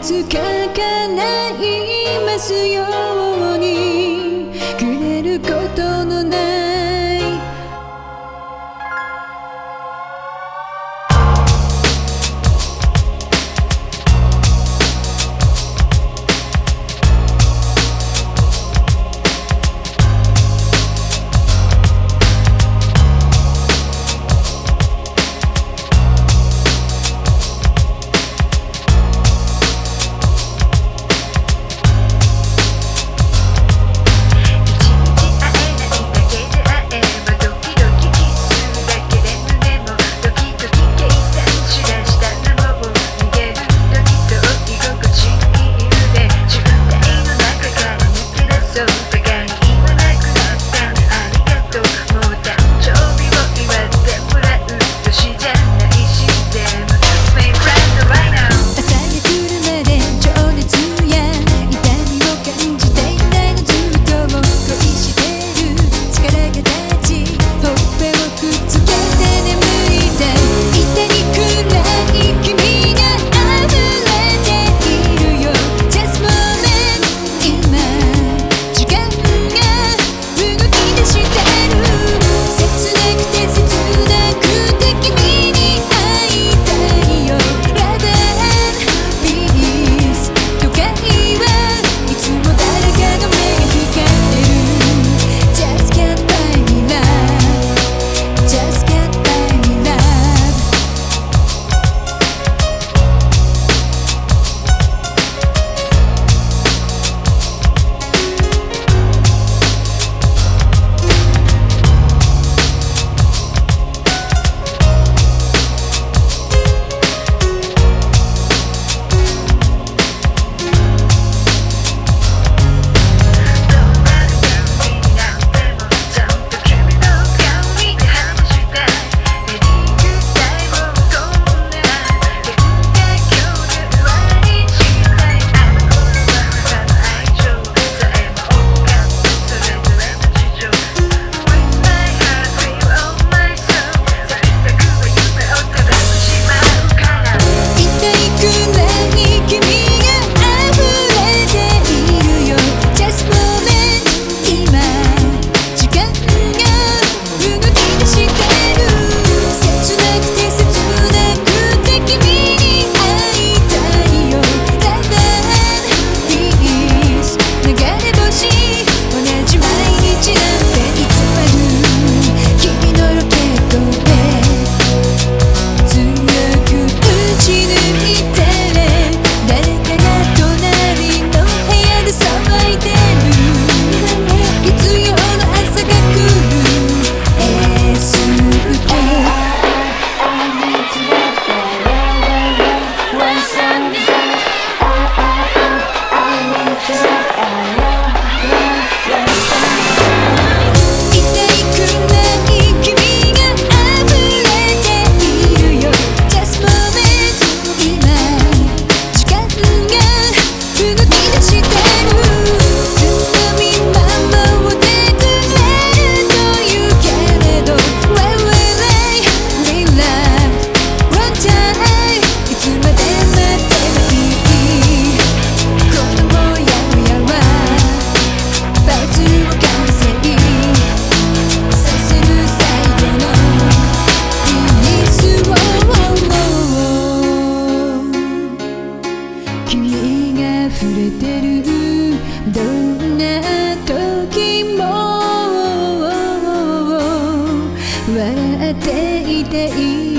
つかないますよていていい